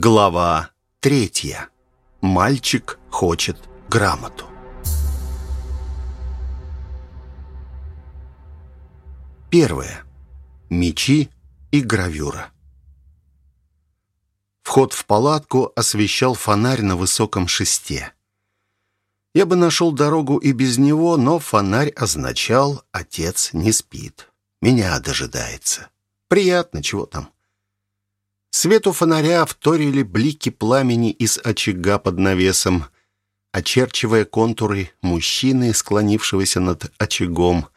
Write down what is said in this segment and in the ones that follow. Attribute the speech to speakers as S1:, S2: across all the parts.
S1: Глава третья. Мальчик хочет грамоту. Первое. Мечи и гравюра. Вход в палатку освещал фонарь на высоком шесте. Я бы нашел дорогу и без него, но фонарь означал «отец не спит». Меня дожидается. Приятно, чего там. Свету фонаря вторили блики пламени из очага под навесом, очерчивая контуры мужчины, склонившегося над очагом.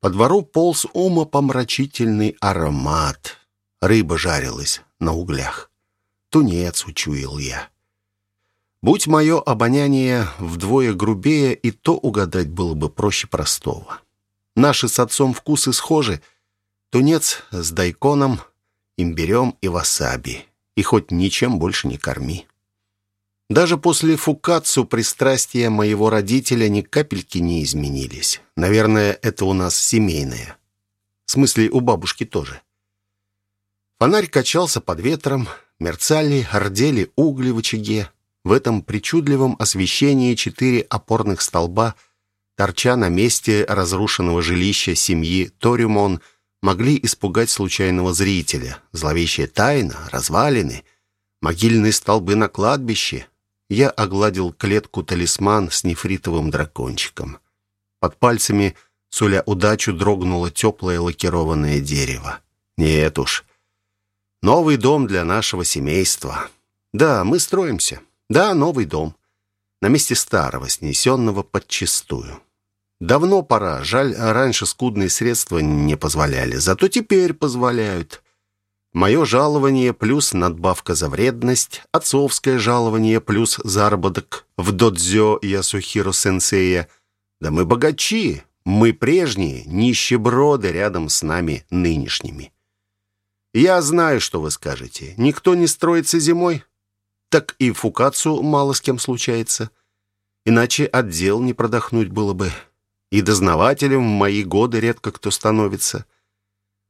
S1: По двору полз умопомрачительный аромат. Рыба жарилась на углях. Тунец учуял я. Будь мое обоняние вдвое грубее, и то угадать было бы проще простого. Наши с отцом вкусы схожи. Тунец с дайконом — имбирем и васаби. И хоть ничем больше не корми. Даже после фукацу пристрастия моего родителя ни капельки не изменились. Наверное, это у нас семейное. В смысле, у бабушки тоже. Фонарь качался под ветром, мерцали, ордели угли в очаге. В этом причудливом освещении четыре опорных столба, торча на месте разрушенного жилища семьи Торимон – могли испугать случайного зрителя. Зловещая тайна, развалины, могильные столбы на кладбище. Я огладил клетку-талисман с нефритовым дракончиком. Под пальцами, суля удачу, дрогнуло теплое лакированное дерево. Нет уж. Новый дом для нашего семейства. Да, мы строимся. Да, новый дом. На месте старого, снесенного подчистую. Давно пора. Жаль, раньше скудные средства не позволяли. Зато теперь позволяют. Мое жалование плюс надбавка за вредность, отцовское жалование плюс заработок в додзё Ясухиро-сенсея. Да мы богачи, мы прежние, нищеброды рядом с нами нынешними. Я знаю, что вы скажете. Никто не строится зимой? Так и фукацу мало с кем случается. Иначе отдел не продохнуть было бы и дознавателем в мои годы редко кто становится.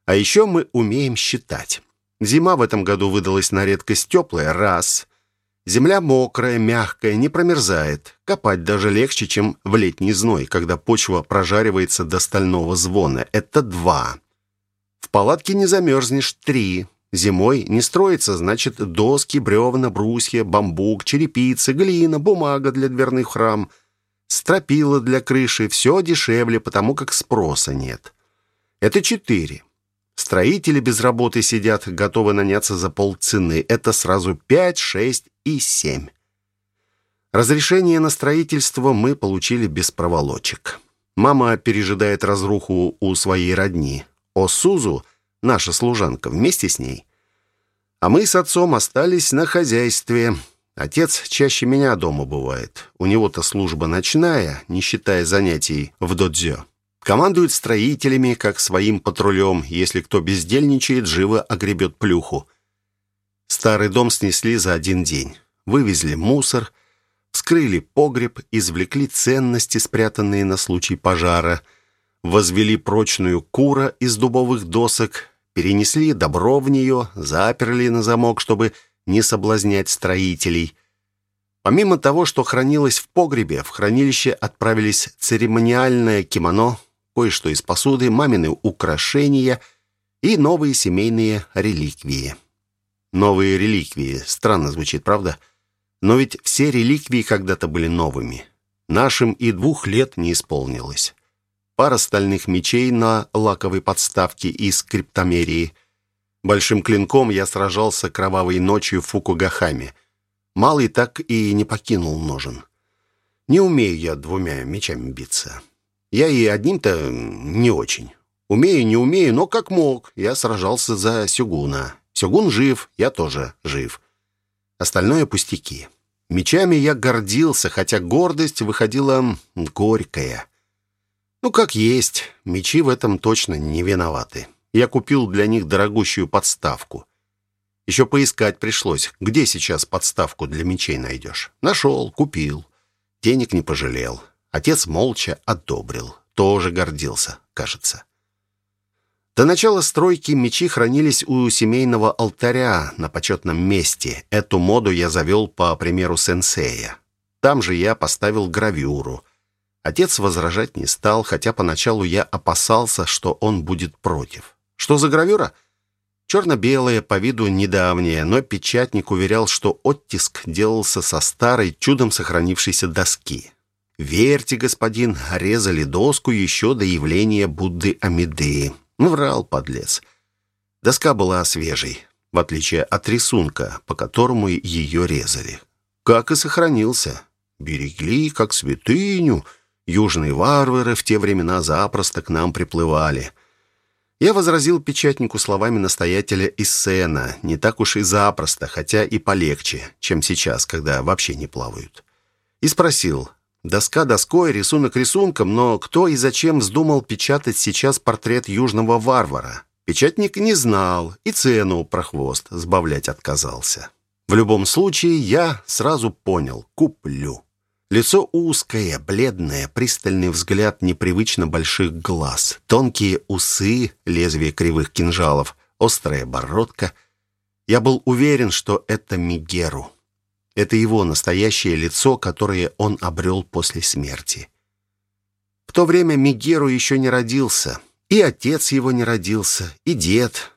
S1: А еще мы умеем считать. Зима в этом году выдалась на редкость теплая, раз. Земля мокрая, мягкая, не промерзает. Копать даже легче, чем в летний зной, когда почва прожаривается до стального звона. Это два. В палатке не замерзнешь. Три. Зимой не строится, значит, доски, бревна, брусья, бамбук, черепица, глина, бумага для дверных храм — Стропила для крыши, все дешевле, потому как спроса нет. Это четыре. Строители без работы сидят, готовы наняться за полцены. Это сразу пять, шесть и семь. Разрешение на строительство мы получили без проволочек. Мама пережидает разруху у своей родни. О Сузу, наша служанка, вместе с ней. А мы с отцом остались на хозяйстве – Отец чаще меня дома бывает. У него-то служба ночная, не считая занятий в додзё. Командует строителями, как своим патрулем. Если кто бездельничает, живо огребет плюху. Старый дом снесли за один день. Вывезли мусор, вскрыли погреб, извлекли ценности, спрятанные на случай пожара, возвели прочную кура из дубовых досок, перенесли добро в нее, заперли на замок, чтобы не соблазнять строителей. Помимо того, что хранилось в погребе, в хранилище отправились церемониальное кимоно, кое-что из посуды, мамины украшения и новые семейные реликвии. Новые реликвии. Странно звучит, правда? Но ведь все реликвии когда-то были новыми. Нашим и двух лет не исполнилось. Пара стальных мечей на лаковой подставке из криптомерии – Большим клинком я сражался кровавой ночью в Фукугахаме. Малый так и не покинул ножен. Не умею я двумя мечами биться. Я и одним-то не очень. Умею, не умею, но как мог. Я сражался за Сюгуна. Сюгун жив, я тоже жив. Остальное пустяки. Мечами я гордился, хотя гордость выходила горькая. Ну, как есть, мечи в этом точно не виноваты я купил для них дорогущую подставку. Еще поискать пришлось, где сейчас подставку для мечей найдешь. Нашел, купил. Денег не пожалел. Отец молча одобрил. Тоже гордился, кажется. До начала стройки мечи хранились у семейного алтаря на почетном месте. Эту моду я завел по примеру сенсея. Там же я поставил гравюру. Отец возражать не стал, хотя поначалу я опасался, что он будет против. Что за гравюра? Черно-белая, по виду недавняя, но печатник уверял, что оттиск делался со старой, чудом сохранившейся доски. Верьте, господин, резали доску еще до явления Будды Амидеи. Ну, врал, подлец. Доска была свежей, в отличие от рисунка, по которому ее резали. Как и сохранился. Берегли, как святыню. Южные варвары в те времена запросто к нам приплывали. Я возразил печатнику словами настоятеля из Сена. Не так уж и запросто, хотя и полегче, чем сейчас, когда вообще не плавают. И спросил, Доска доской, рисунок рисунком, но кто и зачем вздумал печатать сейчас портрет южного варвара? Печатник не знал и цену про хвост сбавлять отказался. В любом случае, я сразу понял – куплю. Лицо узкое, бледное, пристальный взгляд непривычно больших глаз, тонкие усы, лезвие кривых кинжалов, острая бородка. Я был уверен, что это Мигеру. Это его настоящее лицо, которое он обрел после смерти. В то время Мигеру еще не родился. И отец его не родился, и дед.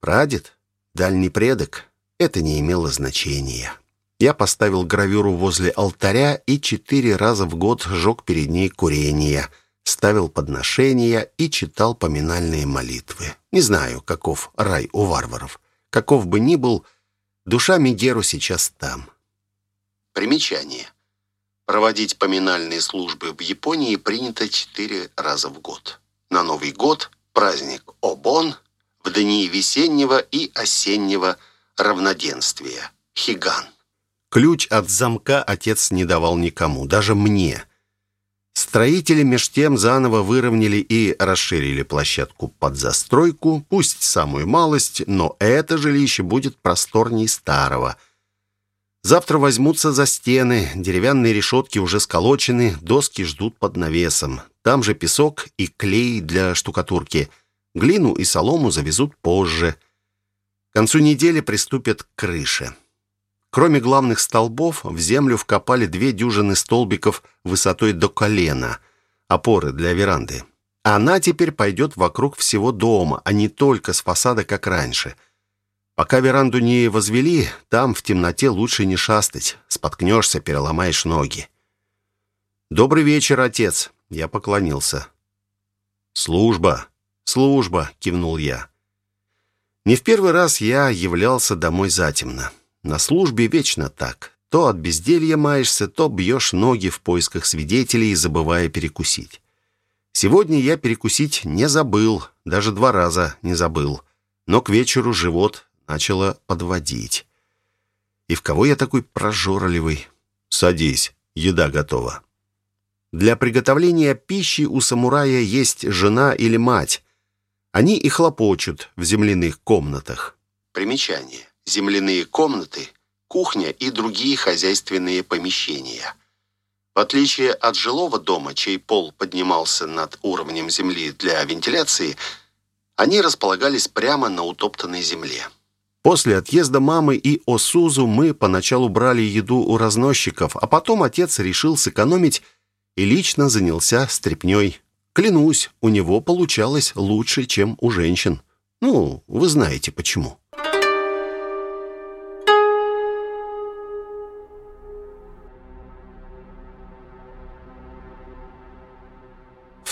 S1: Прадед, дальний предок. Это не имело значения. Я поставил гравюру возле алтаря и четыре раза в год сжег перед ней курение, ставил подношения и читал поминальные молитвы. Не знаю, каков рай у варваров. Каков бы ни был, душа Мигеру сейчас там. Примечание. Проводить поминальные службы в Японии принято четыре раза в год. На Новый год праздник Обон, в дни весеннего и осеннего равноденствия Хиган. Ключ от замка отец не давал никому, даже мне. Строители меж тем заново выровняли и расширили площадку под застройку, пусть самую малость, но это жилище будет просторней старого – Завтра возьмутся за стены, деревянные решетки уже сколочены, доски ждут под навесом. Там же песок и клей для штукатурки. Глину и солому завезут позже. К концу недели приступят к крыше. Кроме главных столбов, в землю вкопали две дюжины столбиков высотой до колена, опоры для веранды. Она теперь пойдет вокруг всего дома, а не только с фасада, как раньше – Пока веранду не возвели, там в темноте лучше не шастать. Споткнешься, переломаешь ноги. «Добрый вечер, отец!» Я поклонился. «Служба! Служба!» — кивнул я. Не в первый раз я являлся домой затемно. На службе вечно так. То от безделья маешься, то бьешь ноги в поисках свидетелей, забывая перекусить. Сегодня я перекусить не забыл, даже два раза не забыл. Но к вечеру живот начало подводить. «И в кого я такой прожорливый?» «Садись, еда готова». Для приготовления пищи у самурая есть жена или мать. Они и хлопочут в земляных комнатах. Примечание. Земляные комнаты, кухня и другие хозяйственные помещения. В отличие от жилого дома, чей пол поднимался над уровнем земли для вентиляции, они располагались прямо на утоптанной земле. После отъезда мамы и Осузу мы поначалу брали еду у разносчиков, а потом отец решил сэкономить и лично занялся стряпнёй. Клянусь, у него получалось лучше, чем у женщин. Ну, вы знаете почему.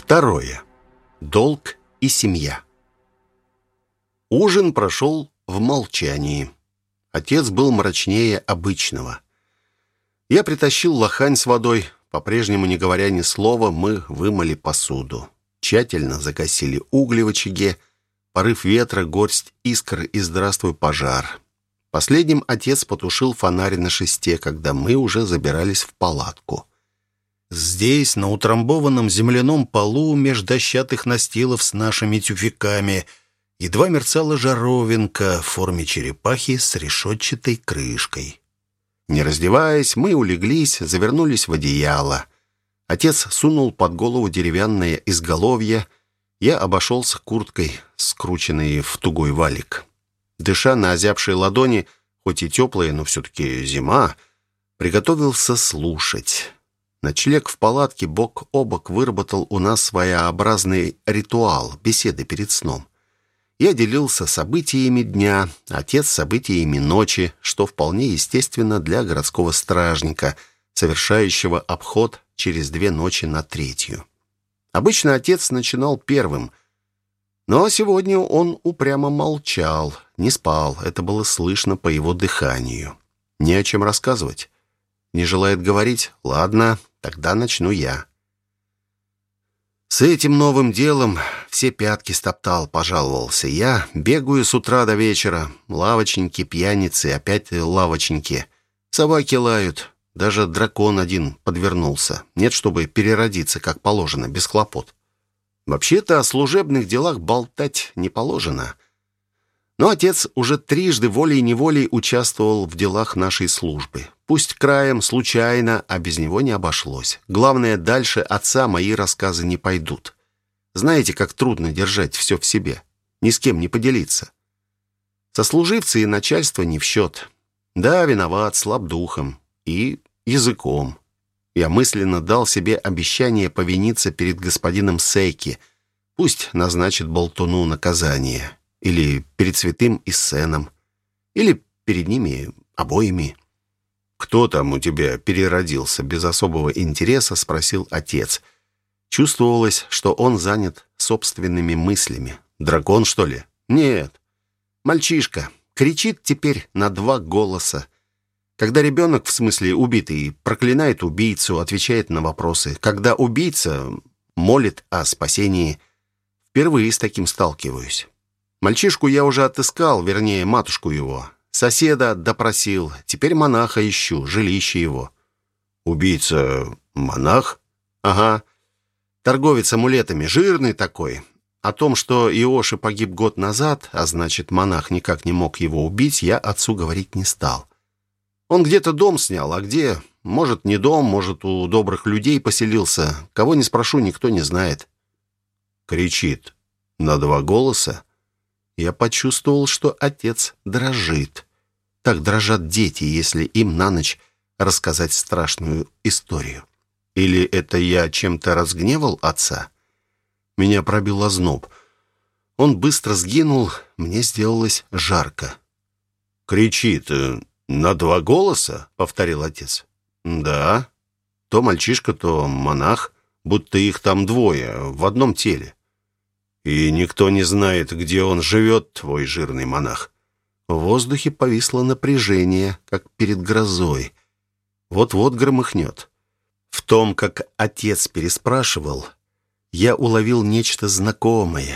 S1: Второе. Долг и семья. Ужин прошел в молчании. Отец был мрачнее обычного. Я притащил лохань с водой. По-прежнему, не говоря ни слова, мы вымыли посуду. Тщательно загасили угли в очаге. Порыв ветра, горсть искр и здравствуй пожар. Последним отец потушил фонарь на шесте, когда мы уже забирались в палатку. Здесь, на утрамбованном земляном полу, меж дощатых настилов с нашими тюфяками — едва мерцала жаровинка в форме черепахи с решетчатой крышкой. Не раздеваясь, мы улеглись, завернулись в одеяло. Отец сунул под голову деревянное изголовье. Я обошелся курткой, скрученной в тугой валик. Дыша на озябшие ладони, хоть и теплые, но все-таки зима, приготовился слушать. Ночлег в палатке бок о бок выработал у нас своеобразный ритуал беседы перед сном. Я делился событиями дня, отец событиями ночи, что вполне естественно для городского стражника, совершающего обход через две ночи на третью. Обычно отец начинал первым, но сегодня он упрямо молчал, не спал, это было слышно по его дыханию. Не о чем рассказывать. Не желает говорить? Ладно, тогда начну я. С этим новым делом все пятки стоптал, пожаловался я. Бегаю с утра до вечера. Лавочники, пьяницы, опять лавочники. Собаки лают. Даже дракон один подвернулся. Нет, чтобы переродиться, как положено, без хлопот. Вообще-то о служебных делах болтать не положено. Но отец уже трижды волей-неволей участвовал в делах нашей службы. Пусть краем, случайно, а без него не обошлось. Главное, дальше отца мои рассказы не пойдут. Знаете, как трудно держать все в себе, ни с кем не поделиться. Сослуживцы и начальство не в счет. Да, виноват, слаб духом и языком. Я мысленно дал себе обещание повиниться перед господином Сейки. Пусть назначит болтуну наказание. Или перед святым Иссеном. Или перед ними обоими. «Кто там у тебя переродился?» Без особого интереса спросил отец. Чувствовалось, что он занят собственными мыслями. «Дракон, что ли?» «Нет. Мальчишка. Кричит теперь на два голоса. Когда ребенок, в смысле убитый, проклинает убийцу, отвечает на вопросы. Когда убийца молит о спасении. Впервые с таким сталкиваюсь. Мальчишку я уже отыскал, вернее, матушку его. Соседа допросил. Теперь монаха ищу, жилище его. Убийца монах? Ага. Торговец амулетами, жирный такой. О том, что Иоши погиб год назад, а значит, монах никак не мог его убить, я отцу говорить не стал. Он где-то дом снял, а где? Может, не дом, может, у добрых людей поселился. Кого не спрошу, никто не знает. Кричит на два голоса. Я почувствовал, что отец дрожит. Так дрожат дети, если им на ночь рассказать страшную историю. Или это я чем-то разгневал отца? Меня пробил озноб. Он быстро сгинул, мне сделалось жарко. «Кричит на два голоса?» — повторил отец. «Да. То мальчишка, то монах, будто их там двое, в одном теле. И никто не знает, где он живет, твой жирный монах. В воздухе повисло напряжение, как перед грозой. Вот-вот громыхнет. В том, как отец переспрашивал, я уловил нечто знакомое.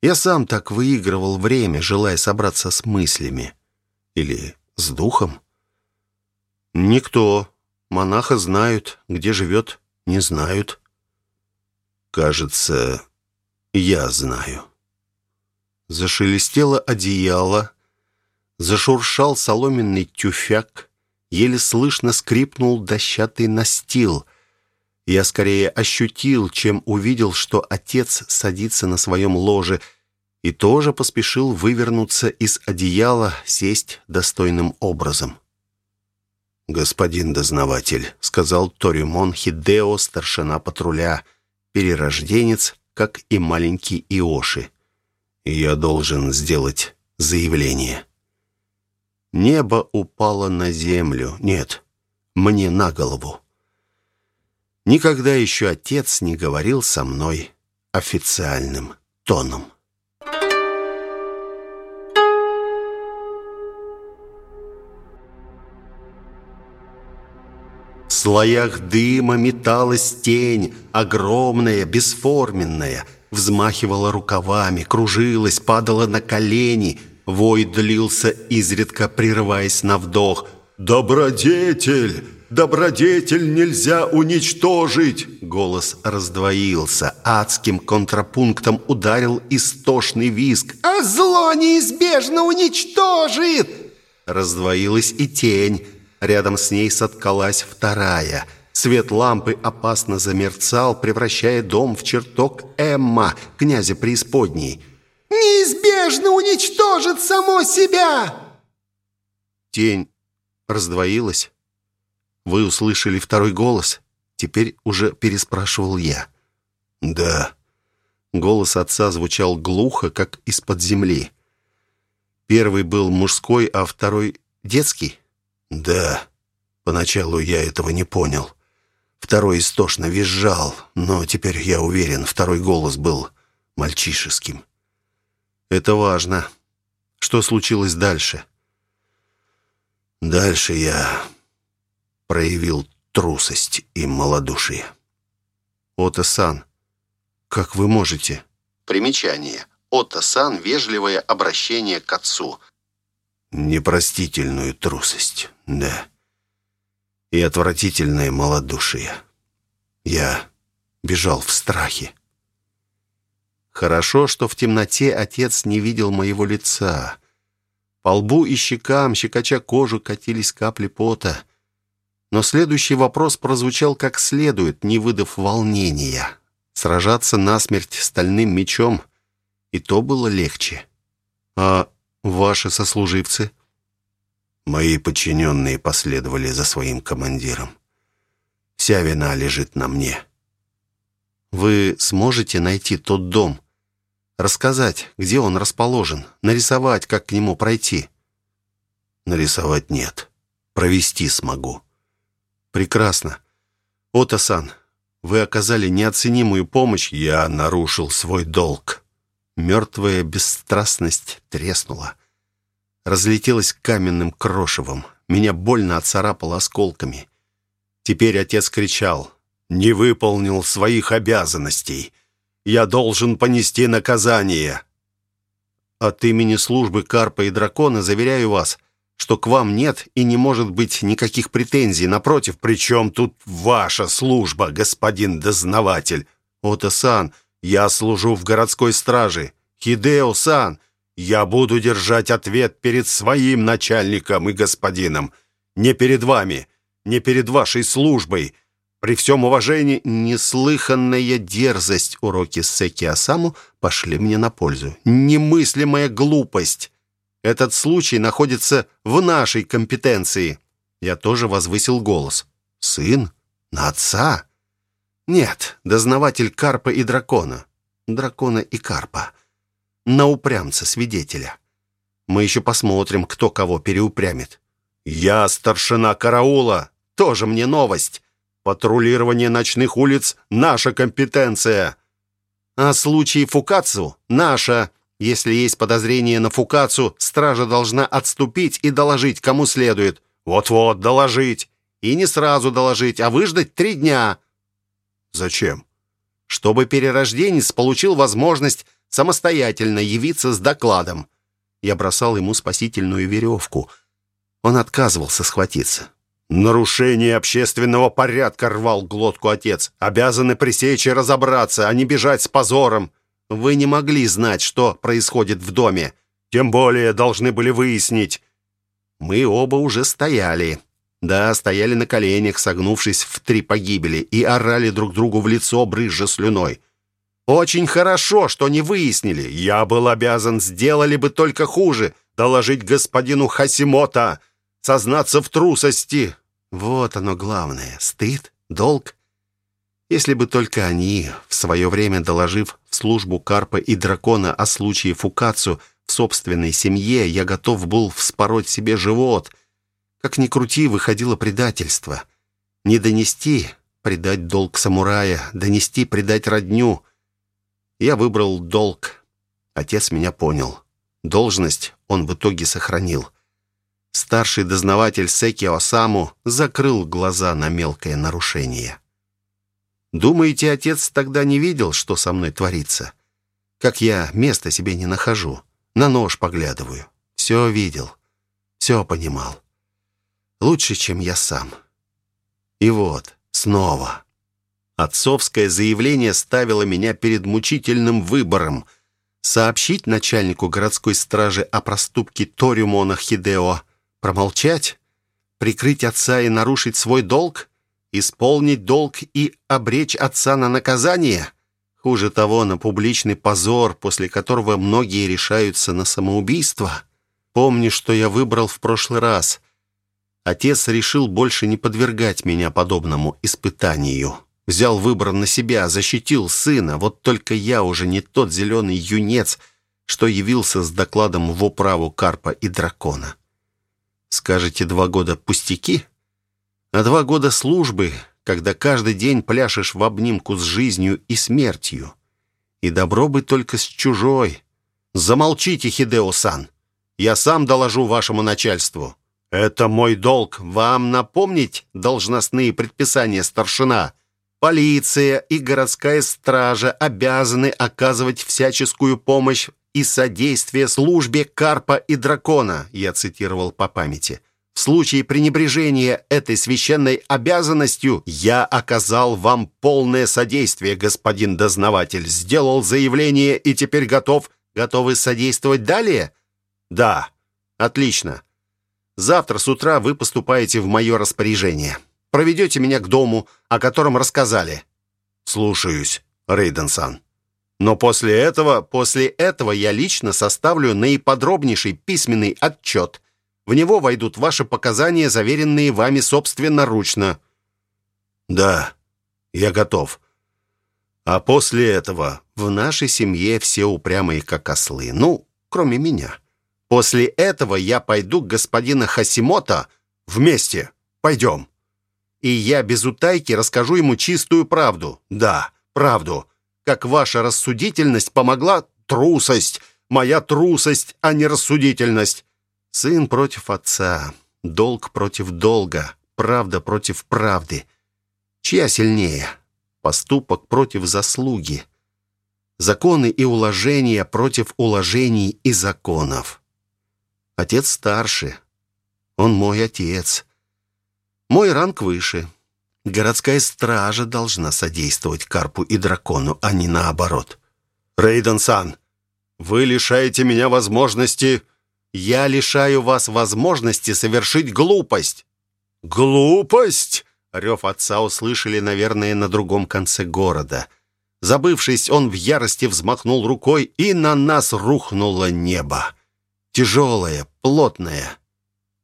S1: Я сам так выигрывал время, желая собраться с мыслями. Или с духом. Никто. Монаха знают, где живет, не знают. Кажется, я знаю. Зашелестело одеяло, зашуршал соломенный тюфяк, еле слышно скрипнул дощатый настил. Я скорее ощутил, чем увидел, что отец садится на своем ложе и тоже поспешил вывернуться из одеяла, сесть достойным образом. «Господин дознаватель», — сказал Торимон Хидео, старшина патруля, перерожденец, как и маленький Иоши. «Я должен сделать заявление». Небо упало на землю. Нет, мне на голову. Никогда еще отец не говорил со мной официальным тоном. В слоях дыма металась тень, огромная, бесформенная, взмахивала рукавами, кружилась, падала на колени — Вой длился, изредка прерываясь на вдох. «Добродетель! Добродетель нельзя уничтожить!» Голос раздвоился. Адским контрапунктом ударил истошный визг.
S2: «А зло неизбежно уничтожит!»
S1: Раздвоилась и тень. Рядом с ней соткалась вторая. Свет лампы опасно замерцал, превращая дом в чертог Эмма, князя преисподней.
S2: «Неизбежно уничтожит само себя!»
S1: Тень раздвоилась. Вы услышали второй голос. Теперь уже переспрашивал я. «Да». Голос отца звучал глухо, как из-под земли. Первый был мужской, а второй детский? «Да». Поначалу я этого не понял. Второй истошно визжал, но теперь я уверен, второй голос был мальчишеским. Это важно. Что случилось дальше? Дальше я проявил трусость и малодушие. Ото-сан, как вы можете? Примечание. Ото-сан – вежливое обращение к отцу. Непростительную трусость, да и отвратительное малодушие. Я бежал в страхе. Хорошо, что в темноте отец не видел моего лица. По лбу и щекам, щекоча кожу, катились капли пота. Но следующий вопрос прозвучал как следует, не выдав волнения. Сражаться насмерть стальным мечом и то было легче. А ваши сослуживцы — Мои подчиненные последовали за своим командиром. Вся вина лежит на мне. Вы сможете найти тот дом? Рассказать, где он расположен? Нарисовать, как к нему пройти? Нарисовать нет. Провести смогу. Прекрасно. Ото-сан, вы оказали неоценимую помощь. Я нарушил свой долг. Мертвая бесстрастность треснула разлетелась каменным крошевом. Меня больно отцарапало осколками. Теперь отец кричал. «Не выполнил своих обязанностей. Я должен понести наказание». От имени службы Карпа и Дракона заверяю вас, что к вам нет и не может быть никаких претензий. Напротив, при чем тут ваша служба, господин дознаватель? Ото-сан, я служу в городской страже. Хидео-сан, я буду держать ответ перед своим начальником и господином. Не перед вами, не перед вашей службой. При всем уважении, неслыханная дерзость уроки Секи Асаму пошли мне на пользу. Немыслимая глупость. Этот случай находится в нашей компетенции. Я тоже возвысил голос. Сын? На отца? Нет, дознаватель Карпа и Дракона. Дракона и Карпа на упрямца свидетеля. Мы еще посмотрим, кто кого переупрямит. Я старшина караула. Тоже мне новость. Патрулирование ночных улиц — наша компетенция. А случай Фукацу — наша. Если есть подозрение на Фукацу, стража должна отступить и доложить, кому следует. Вот-вот, доложить. И не сразу доложить, а выждать три дня. Зачем? Чтобы перерожденец получил возможность самостоятельно явиться с докладом. Я бросал ему спасительную веревку. Он отказывался схватиться. «Нарушение общественного порядка!» — рвал глотку отец. «Обязаны пресечь и разобраться, а не бежать с позором. Вы не могли знать, что происходит в доме. Тем более должны были выяснить». Мы оба уже стояли. Да, стояли на коленях, согнувшись в три погибели, и орали друг другу в лицо, брызжа слюной. Очень хорошо, что не выяснили. Я был обязан, сделали бы только хуже, доложить господину Хасимота, сознаться в трусости. Вот оно главное. Стыд, долг. Если бы только они, в свое время доложив в службу Карпа и Дракона о случае Фукацу в собственной семье, я готов был вспороть себе живот. Как ни крути, выходило предательство. Не донести, предать долг самурая, донести, предать родню — я выбрал долг. Отец меня понял. Должность он в итоге сохранил. Старший дознаватель Секи Осаму закрыл глаза на мелкое нарушение. Думаете, отец тогда не видел, что со мной творится? Как я места себе не нахожу. На нож поглядываю. Все видел. Все понимал. Лучше, чем я сам. И вот, снова. Отцовское заявление ставило меня перед мучительным выбором. Сообщить начальнику городской стражи о проступке Ториумона Хидео, промолчать, прикрыть отца и нарушить свой долг? Исполнить долг и обречь отца на наказание? Хуже того, на публичный позор, после которого многие решаются на самоубийство. Помни, что я выбрал в прошлый раз. Отец решил больше не подвергать меня подобному испытанию. Взял выбор на себя, защитил сына. Вот только я уже не тот зеленый юнец, что явился с докладом в управу Карпа и Дракона. Скажете, два года пустяки? А два года службы, когда каждый день пляшешь в обнимку с жизнью и смертью. И добро бы только с чужой. Замолчите, Хидео-сан. Я сам доложу вашему начальству. Это мой долг вам напомнить должностные предписания старшина. Полиция и городская стража обязаны оказывать всяческую помощь и содействие службе Карпа и Дракона, я цитировал по памяти. В случае пренебрежения этой священной обязанностью я оказал вам полное содействие, господин дознаватель. Сделал заявление и теперь готов. Готовы содействовать далее? Да. Отлично. Завтра с утра вы поступаете в мое распоряжение. Проведете меня к дому, о котором рассказали». «Слушаюсь, Рейден-сан. Но после этого, после этого я лично составлю наиподробнейший письменный отчет. В него войдут ваши показания, заверенные вами собственноручно». «Да, я готов. А после этого в нашей семье все упрямые, как ослы. Ну, кроме меня. После этого я пойду к господину Хасимото вместе. Пойдем» и я без утайки расскажу ему чистую правду. Да, правду. Как ваша рассудительность помогла трусость, моя трусость, а не рассудительность. Сын против отца, долг против долга, правда против правды. Чья сильнее? Поступок против заслуги. Законы и уложения против уложений и законов. Отец старше. Он мой отец. Мой ранг выше. Городская стража должна содействовать Карпу и Дракону, а не наоборот. Рейден-сан, вы лишаете меня возможности... Я лишаю вас возможности совершить глупость. Глупость? Рев отца услышали, наверное, на другом конце города. Забывшись, он в ярости взмахнул рукой, и на нас рухнуло небо. Тяжелое, плотное,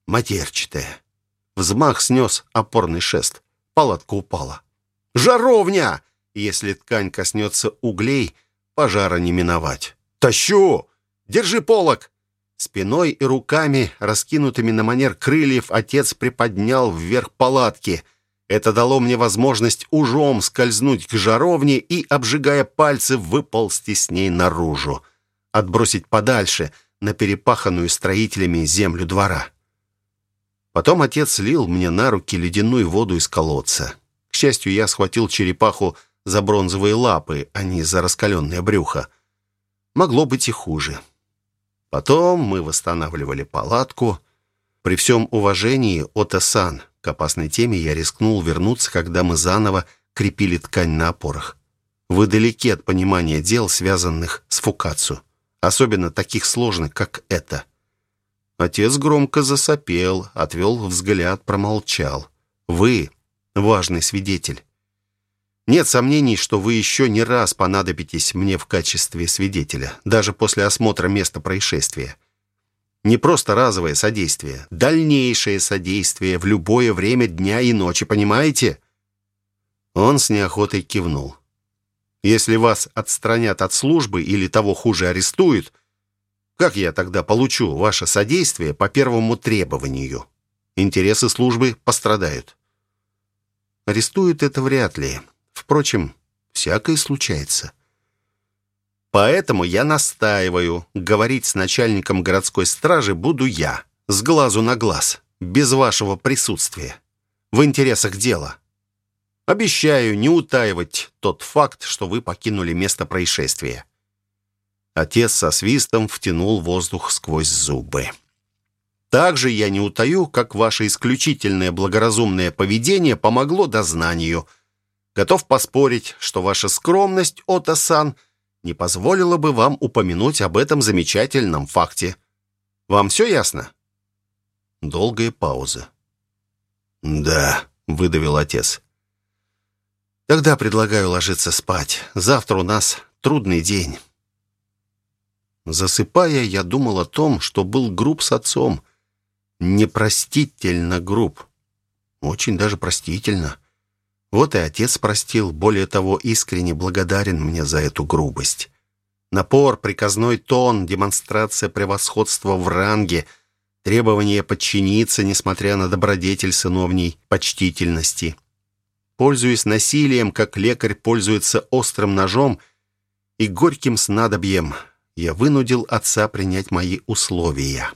S1: матерчатое. Взмах снес опорный шест. Палатка упала. «Жаровня!» Если ткань коснется углей, пожара не миновать. «Тащу! Держи полок!» Спиной и руками, раскинутыми на манер крыльев, отец приподнял вверх палатки. Это дало мне возможность ужом скользнуть к жаровне и, обжигая пальцы, выползти с ней наружу. Отбросить подальше, на перепаханную строителями землю двора. Потом отец слил мне на руки ледяную воду из колодца. К счастью, я схватил черепаху за бронзовые лапы, а не за раскаленное брюхо. Могло быть и хуже. Потом мы восстанавливали палатку. При всем уважении Ота-сан к опасной теме я рискнул вернуться, когда мы заново крепили ткань на опорах. Вы далеки от понимания дел, связанных с фукацию, особенно таких сложных, как это. Отец громко засопел, отвел взгляд, промолчал. «Вы — важный свидетель. Нет сомнений, что вы еще не раз понадобитесь мне в качестве свидетеля, даже после осмотра места происшествия. Не просто разовое содействие, дальнейшее содействие в любое время дня и ночи, понимаете?» Он с неохотой кивнул. «Если вас отстранят от службы или того хуже арестуют, как я тогда получу ваше содействие по первому требованию? Интересы службы пострадают. Арестуют это вряд ли. Впрочем, всякое случается. Поэтому я настаиваю, говорить с начальником городской стражи буду я, с глазу на глаз, без вашего присутствия. В интересах дела. Обещаю не утаивать тот факт, что вы покинули место происшествия. Отец со свистом втянул воздух сквозь зубы. Также я не утаю, как ваше исключительное благоразумное поведение помогло дознанию. Готов поспорить, что ваша скромность, Ота-сан, не позволила бы вам упомянуть об этом замечательном факте. Вам все ясно?» Долгая пауза. «Да», — выдавил отец. Тогда предлагаю ложиться спать. Завтра у нас трудный день. Засыпая, я думал о том, что был груб с отцом. Непростительно груб. Очень даже простительно. Вот и отец простил, более того, искренне благодарен мне за эту грубость. Напор, приказной тон, демонстрация превосходства в ранге, требование подчиниться, несмотря на добродетель сыновней почтительности. Пользуясь насилием, как лекарь пользуется острым ножом и горьким снадобьем, я вынудил отца принять мои условия.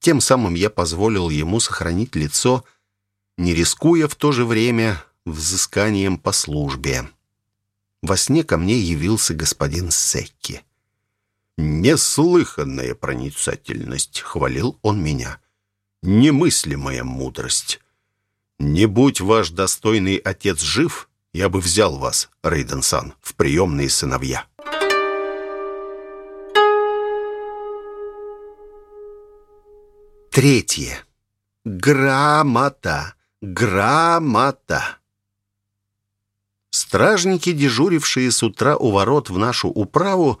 S1: Тем самым я позволил ему сохранить лицо, не рискуя в то же время взысканием по службе. Во сне ко мне явился господин Секки. «Неслыханная проницательность», — хвалил он меня. «Немыслимая мудрость. Не будь ваш достойный отец жив, я бы взял вас, Рейденсан, в приемные сыновья». Третье. Грамота. Грамота. Стражники, дежурившие с утра у ворот в нашу управу,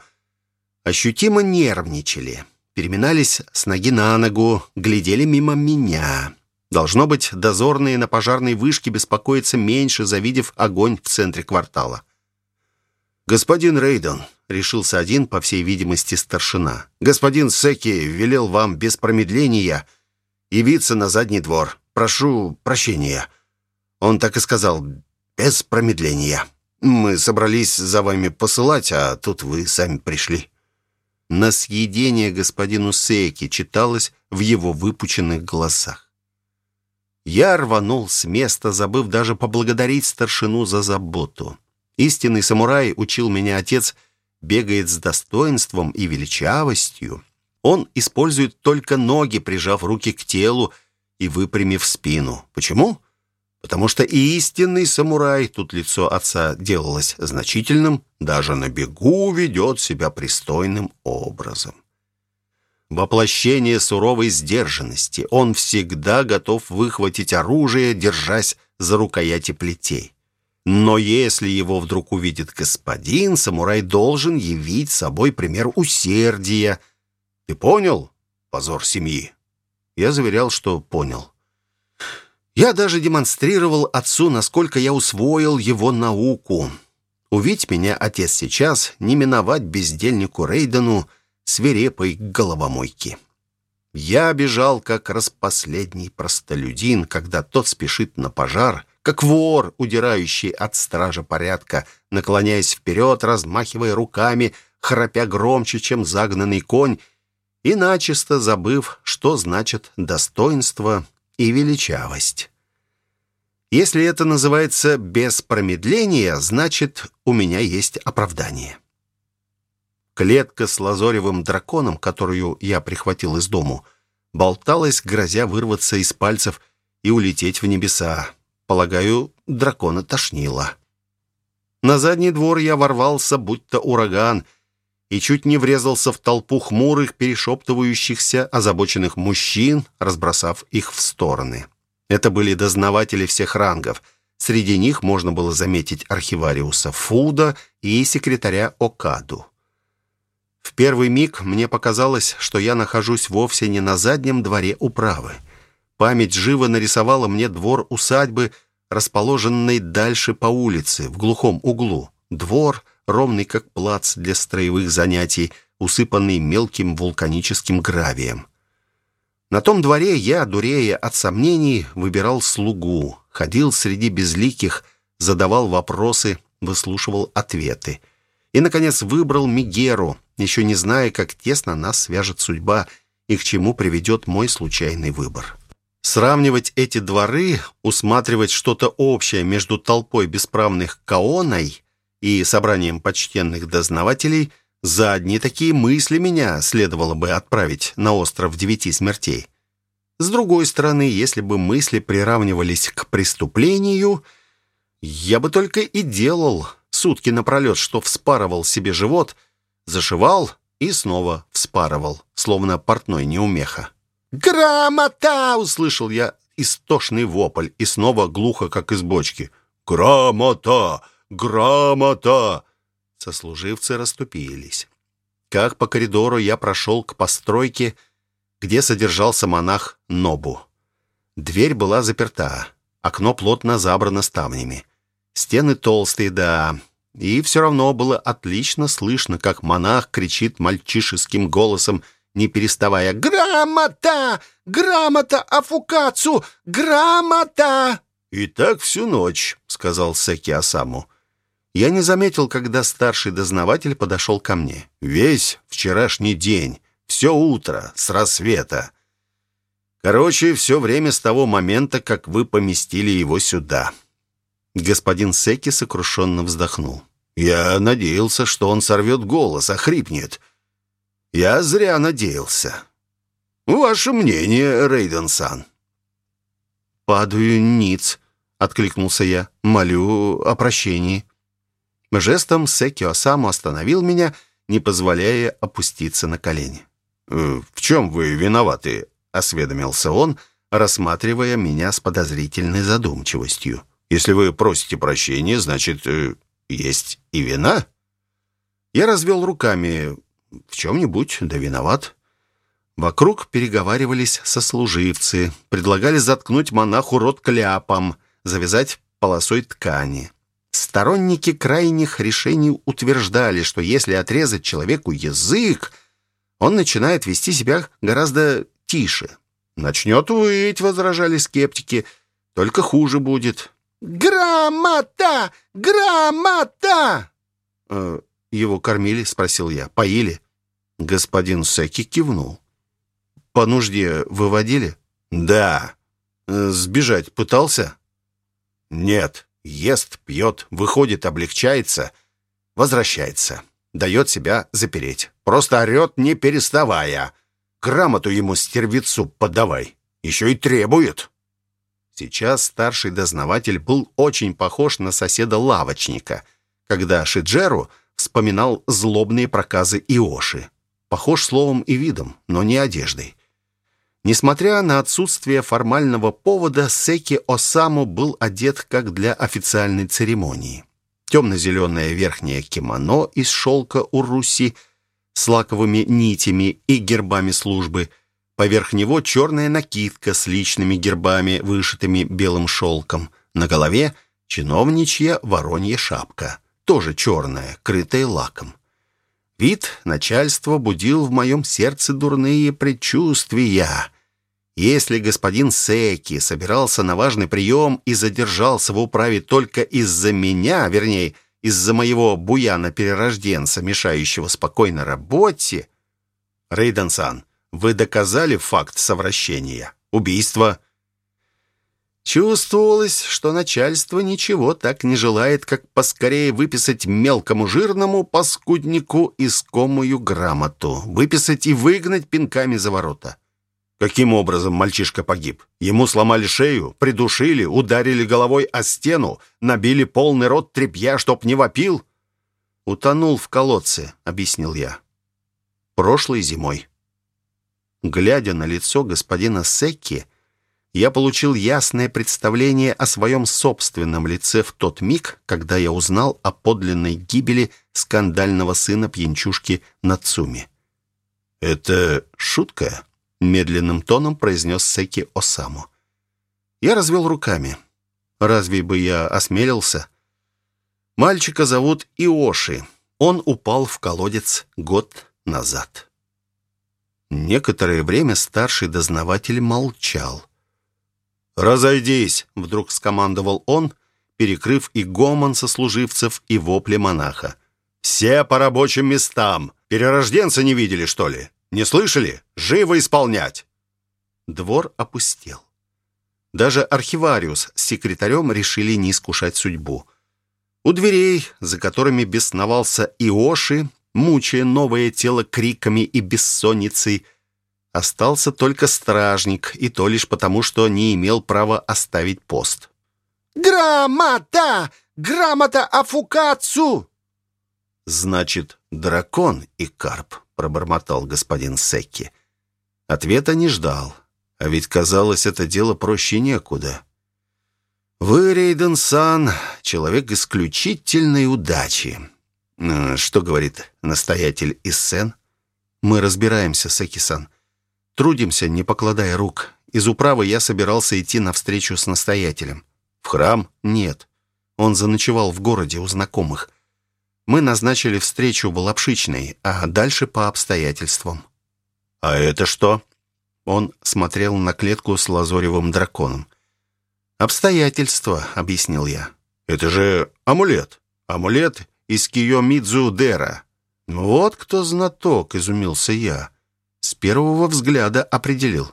S1: ощутимо нервничали, переминались с ноги на ногу, глядели мимо меня. Должно быть, дозорные на пожарной вышке беспокоятся меньше, завидев огонь в центре квартала. «Господин Рейден», — решился один, по всей видимости, старшина, «господин Секи велел вам без промедления явиться на задний двор. Прошу прощения». Он так и сказал, без промедления. Мы собрались за вами посылать, а тут вы сами пришли». На съедение господину Сейки читалось в его выпученных глазах. Я рванул с места, забыв даже поблагодарить старшину за заботу. Истинный самурай, учил меня отец, бегает с достоинством и величавостью. Он использует только ноги, прижав руки к телу и выпрямив спину. Почему? потому что и истинный самурай, тут лицо отца делалось значительным, даже на бегу ведет себя пристойным образом. Воплощение суровой сдержанности. Он всегда готов выхватить оружие, держась за рукояти плетей. Но если его вдруг увидит господин, самурай должен явить собой пример усердия. Ты понял? Позор семьи. Я заверял, что понял. Я даже демонстрировал отцу, насколько я усвоил его науку. Увидь меня, отец, сейчас, не миновать бездельнику Рейдену свирепой головомойки. Я бежал, как распоследний простолюдин, когда тот спешит на пожар, как вор, удирающий от стража порядка, наклоняясь вперед, размахивая руками, храпя громче, чем загнанный конь, и начисто забыв, что значит достоинство и величавость. Если это называется без промедления, значит, у меня есть оправдание. Клетка с лазоревым драконом, которую я прихватил из дому, болталась, грозя вырваться из пальцев и улететь в небеса. Полагаю, дракона тошнило. На задний двор я ворвался, будто ураган, и чуть не врезался в толпу хмурых, перешептывающихся, озабоченных мужчин, разбросав их в стороны. Это были дознаватели всех рангов. Среди них можно было заметить архивариуса Фуда и секретаря Окаду. В первый миг мне показалось, что я нахожусь вовсе не на заднем дворе управы. Память живо нарисовала мне двор усадьбы, расположенный дальше по улице, в глухом углу. Двор, ровный как плац для строевых занятий, усыпанный мелким вулканическим гравием. На том дворе я, дурея от сомнений, выбирал слугу, ходил среди безликих, задавал вопросы, выслушивал ответы. И, наконец, выбрал Мигеру, еще не зная, как тесно нас свяжет судьба и к чему приведет мой случайный выбор. Сравнивать эти дворы, усматривать что-то общее между толпой бесправных Каоной и собранием почтенных дознавателей – за одни такие мысли меня следовало бы отправить на остров девяти смертей. С другой стороны, если бы мысли приравнивались к преступлению, я бы только и делал сутки напролет, что вспарывал себе живот, зашивал и снова вспарывал, словно портной неумеха. «Грамота!» — услышал я истошный вопль, и снова глухо, как из бочки. «Грамота! Грамота!» Сослуживцы расступились. Как по коридору я прошел к постройке, где содержался монах Нобу. Дверь была заперта, окно плотно забрано ставнями. Стены толстые, да, и все равно было отлично слышно, как монах кричит мальчишеским голосом, не переставая «Грамота! Грамота Афукацу! Грамота!» «И так всю ночь», — сказал Секи Асаму. Я не заметил, когда старший дознаватель подошел ко мне. Весь вчерашний день, все утро, с рассвета. Короче, все время с того момента, как вы поместили его сюда. Господин Секи сокрушенно вздохнул. Я надеялся, что он сорвет голос, охрипнет. Я зря надеялся. Ваше мнение, Рейден-сан? «Падаю ниц», — откликнулся я. «Молю о прощении». Жестом Секи Осаму остановил меня, не позволяя опуститься на колени. «Э, «В чем вы виноваты?» — осведомился он, рассматривая меня с подозрительной задумчивостью. «Если вы просите прощения, значит, э, есть и вина?» Я развел руками. «В чем-нибудь, да виноват». Вокруг переговаривались сослуживцы, предлагали заткнуть монаху рот кляпом, завязать полосой ткани. Сторонники крайних решений утверждали, что если отрезать человеку язык, он начинает вести себя гораздо тише. «Начнет выть», — возражали скептики, — «только хуже будет». «Грамота! Грамота!» э, «Его кормили?» — спросил я. «Поили?» Господин Секи кивнул. «По нужде выводили?» «Да». Э, «Сбежать пытался?» «Нет». Ест, пьет, выходит, облегчается, возвращается. Дает себя запереть. Просто орет, не переставая. Грамоту ему стервицу подавай. Еще и требует. Сейчас старший дознаватель был очень похож на соседа-лавочника, когда Шиджеру вспоминал злобные проказы Иоши. Похож словом и видом, но не одеждой. Несмотря на отсутствие формального повода, Секи Осаму был одет как для официальной церемонии. Темно-зеленое верхнее кимоно из шелка уруси с лаковыми нитями и гербами службы. Поверх него черная накидка с личными гербами, вышитыми белым шелком. На голове чиновничья воронья шапка, тоже черная, крытая лаком. Вид начальства будил в моем сердце дурные предчувствия. Если господин Секи собирался на важный прием и задержался в управе только из-за меня, вернее, из-за моего буяна-перерожденца, мешающего спокойной работе... Рейден-сан, вы доказали факт совращения? Убийство? Чувствовалось, что начальство ничего так не желает, как поскорее выписать мелкому жирному паскуднику искомую грамоту, выписать и выгнать пинками за ворота. Каким образом мальчишка погиб? Ему сломали шею, придушили, ударили головой о стену, набили полный рот тряпья, чтоб не вопил? «Утонул в колодце», — объяснил я. «Прошлой зимой». Глядя на лицо господина Секки, я получил ясное представление о своем собственном лице в тот миг, когда я узнал о подлинной гибели скандального сына пьянчушки Нацуми. «Это шутка?» Медленным тоном произнес Секи Осаму. Я развел руками. Разве бы я осмелился? Мальчика зовут Иоши. Он упал в колодец год назад. Некоторое время старший дознаватель молчал. «Разойдись!» — вдруг скомандовал он, перекрыв и гомон сослуживцев, и вопли монаха. «Все по рабочим местам! Перерожденца не видели, что ли? Не слышали? Живо исполнять!» Двор опустел. Даже архивариус с секретарем решили не искушать судьбу. У дверей, за которыми бесновался Иоши, мучая новое тело криками и бессонницей, остался только стражник, и то лишь потому, что не имел права оставить пост.
S2: «Грамота! Грамота Афукацу!»
S1: «Значит, дракон и карп», — пробормотал господин Секки. Ответа не ждал, а ведь казалось, это дело проще некуда. «Вы, Рейден-сан, человек исключительной удачи». Э, «Что говорит настоятель Иссен?» «Мы разбираемся, Секи-сан. Трудимся, не покладая рук. Из управы я собирался идти навстречу с настоятелем. В храм? Нет. Он заночевал в городе у знакомых. Мы назначили встречу в Лапшичной, а дальше по обстоятельствам». «А это что?» Он смотрел на клетку с лазоревым драконом. «Обстоятельства», — объяснил я. «Это же амулет. Амулет из Киомидзу Дера». «Вот кто знаток», — изумился я. С первого взгляда определил.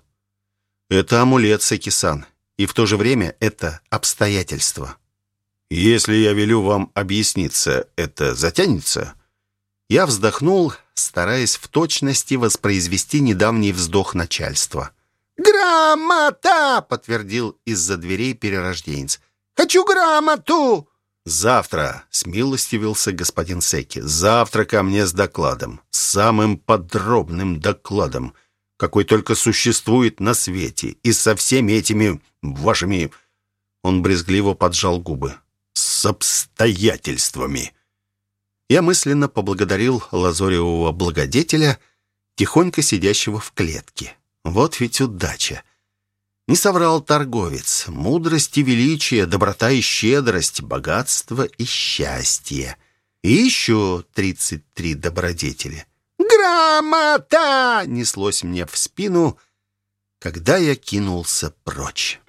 S1: «Это амулет, Сакисан, и в то же время это обстоятельства». «Если я велю вам объясниться, это затянется?» Я вздохнул, стараясь в точности воспроизвести недавний вздох начальства.
S2: «Грамота!» — подтвердил из-за дверей перерожденец. «Хочу грамоту!»
S1: «Завтра», — смилостивился господин Секи, — «завтра ко мне с докладом, самым подробным докладом, какой только существует на свете, и со всеми этими вашими...» Он брезгливо поджал губы. «С обстоятельствами». Я мысленно поблагодарил лазоревого благодетеля, тихонько сидящего в клетке. Вот ведь удача. Не соврал торговец. Мудрость и величие, доброта и щедрость, богатство и счастье. И еще тридцать три добродетели.
S2: «Грамота!»
S1: — неслось мне в спину, когда я кинулся прочь.